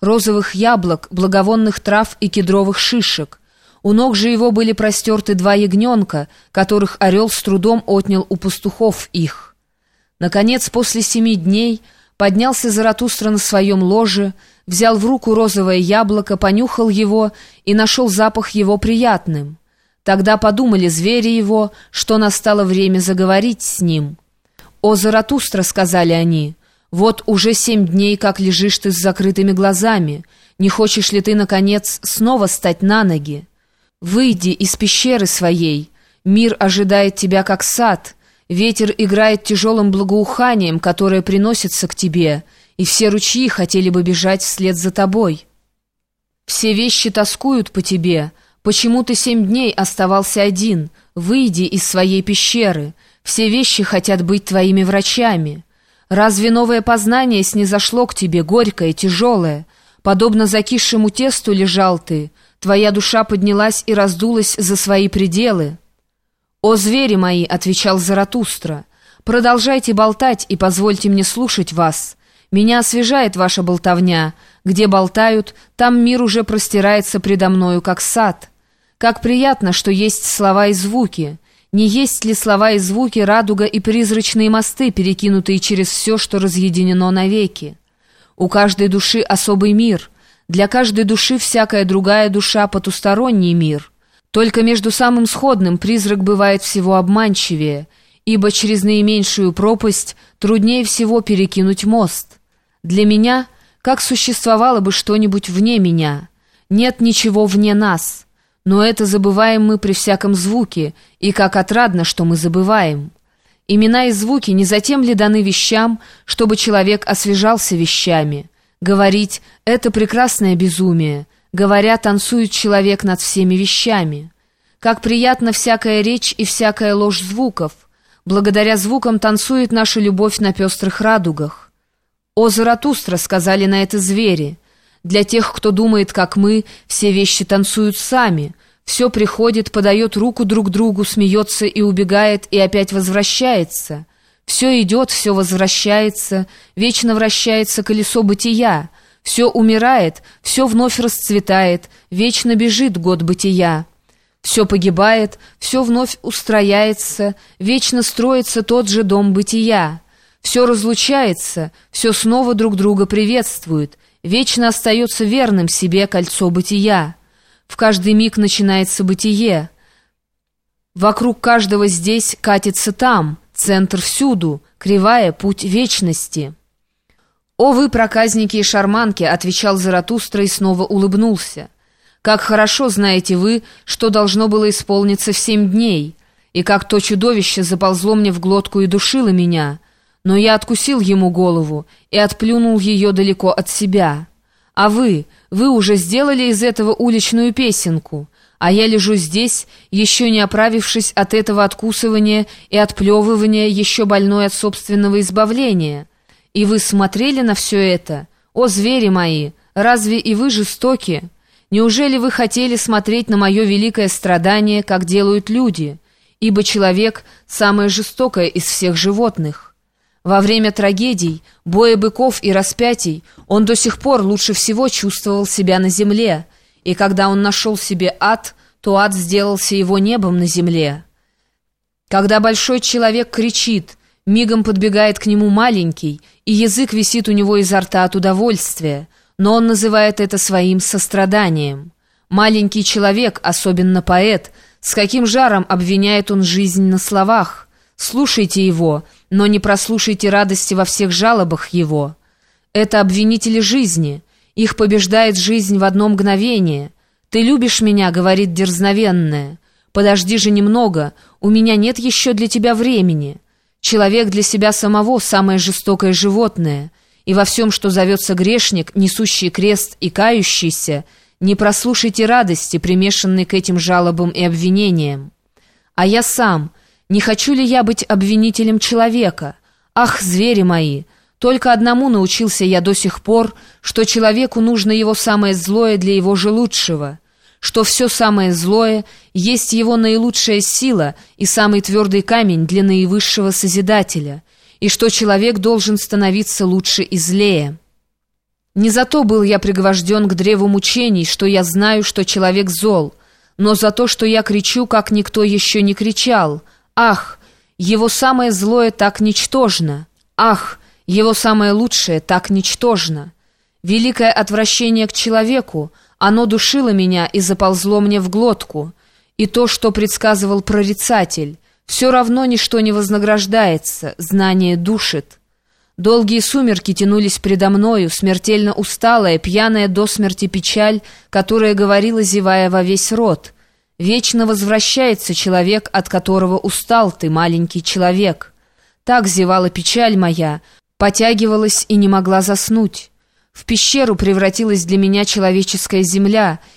розовых яблок, благовонных трав и кедровых шишек. У ног же его были простерты два ягненка, которых орел с трудом отнял у пастухов их. Наконец, после семи дней, поднялся Заратустра на своем ложе, взял в руку розовое яблоко, понюхал его и нашел запах его приятным. Тогда подумали звери его, что настало время заговорить с ним. «О, Заратустра!» — сказали они — вот уже семь дней, как лежишь ты с закрытыми глазами. Не хочешь ли ты, наконец, снова стать на ноги? Выйди из пещеры своей. Мир ожидает тебя, как сад. Ветер играет тяжелым благоуханием, которое приносится к тебе, и все ручьи хотели бы бежать вслед за тобой. Все вещи тоскуют по тебе. Почему ты семь дней оставался один? Выйди из своей пещеры. Все вещи хотят быть твоими врачами». Разве новое познание снизошло к тебе, горькое, тяжелое? Подобно закисшему тесту лежал ты, твоя душа поднялась и раздулась за свои пределы. «О, звери мои!» — отвечал Заратустра. «Продолжайте болтать и позвольте мне слушать вас. Меня освежает ваша болтовня. Где болтают, там мир уже простирается предо мною, как сад. Как приятно, что есть слова и звуки». Не есть ли слова и звуки, радуга и призрачные мосты, перекинутые через все, что разъединено навеки? У каждой души особый мир, для каждой души всякая другая душа — потусторонний мир. Только между самым сходным призрак бывает всего обманчивее, ибо через наименьшую пропасть труднее всего перекинуть мост. Для меня, как существовало бы что-нибудь вне меня, нет ничего вне нас — но это забываем мы при всяком звуке, и как отрадно, что мы забываем. Имена и звуки не затем ли даны вещам, чтобы человек освежался вещами? Говорить — это прекрасное безумие. Говоря, танцует человек над всеми вещами. Как приятна всякая речь и всякая ложь звуков. Благодаря звукам танцует наша любовь на пестрых радугах. «О, Заратустра!» — сказали на это звери — для тех, кто думает, как мы, все вещи танцуют сами. Все приходит, подает руку друг другу, смеется и убегает, и опять возвращается. Все идет, все возвращается, вечно вращается колесо бытия. Все умирает, все вновь расцветает, вечно бежит год бытия. Все погибает, все вновь устрояется, вечно строится тот же дом бытия. Все разлучается, все снова друг друга приветствует — Вечно остается верным себе кольцо бытия. В каждый миг начинается бытие. Вокруг каждого здесь катится там, центр всюду, кривая путь вечности. «О вы, проказники и шарманки!» — отвечал Заратустра и снова улыбнулся. «Как хорошо знаете вы, что должно было исполниться в семь дней, и как то чудовище заползло мне в глотку и душило меня» но я откусил ему голову и отплюнул ее далеко от себя. А вы, вы уже сделали из этого уличную песенку, а я лежу здесь, еще не оправившись от этого откусывания и отплевывания, еще больной от собственного избавления. И вы смотрели на все это? О, звери мои, разве и вы жестоки? Неужели вы хотели смотреть на мое великое страдание, как делают люди? Ибо человек — самое жестокое из всех животных». Во время трагедий, боя быков и распятий он до сих пор лучше всего чувствовал себя на земле, и когда он нашел себе ад, то ад сделался его небом на земле. Когда большой человек кричит, мигом подбегает к нему маленький, и язык висит у него изо рта от удовольствия, но он называет это своим состраданием. Маленький человек, особенно поэт, с каким жаром обвиняет он жизнь на словах, Слушайте его, но не прослушайте радости во всех жалобах его. Это обвинители жизни. Их побеждает жизнь в одно мгновение. «Ты любишь меня», — говорит дерзновенная. «Подожди же немного, у меня нет еще для тебя времени». Человек для себя самого самое жестокое животное, и во всем, что зовется грешник, несущий крест и кающийся, не прослушайте радости, примешанной к этим жалобам и обвинениям. А я сам — не хочу ли я быть обвинителем человека? Ах, звери мои! Только одному научился я до сих пор, что человеку нужно его самое злое для его же лучшего, что все самое злое есть его наилучшая сила и самый твердый камень для наивысшего Созидателя, и что человек должен становиться лучше и злее. Не за то был я пригвожден к древу мучений, что я знаю, что человек зол, но за то, что я кричу, как никто еще не кричал. Ах, его самое злое так ничтожно! Ах, его самое лучшее так ничтожно! Великое отвращение к человеку, оно душило меня и заползло мне в глотку. И то, что предсказывал прорицатель, все равно ничто не вознаграждается, знание душит». Долгие сумерки тянулись предо мною, смертельно усталая, пьяная до смерти печаль, которая говорила, зевая во весь рот. «Вечно возвращается человек, от которого устал ты, маленький человек». Так зевала печаль моя, потягивалась и не могла заснуть. В пещеру превратилась для меня человеческая земля —